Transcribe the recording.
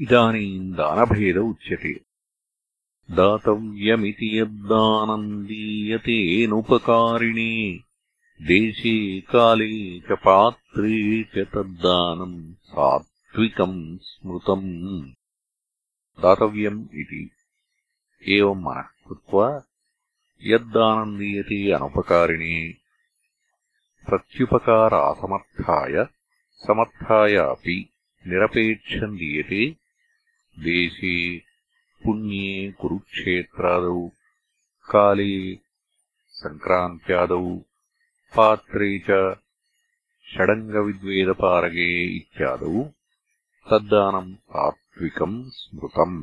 इदानीम् दानभेद उच्यते। दातव्यमिति यद्दानम् दीयतेऽनुपकारिणे देशे काले च पात्रे च तद्दानम् सात्विकम् स्मृतम्। दातव्यम् इति। एवम् मनः कृत्वा यद्दानम् दीयते अनुपकारिणे प्रत्युपकारासमर्थाय समर्थाय अपि निरपेक्षम् दीयते देशे पुण्ये कुरुक्षेत्रादौ काले सङ्क्रान्त्यादौ पात्रे च षडङ्गविद्वेदपारगे इत्यादौ तद्दानम् सात्विकम् स्मृतम्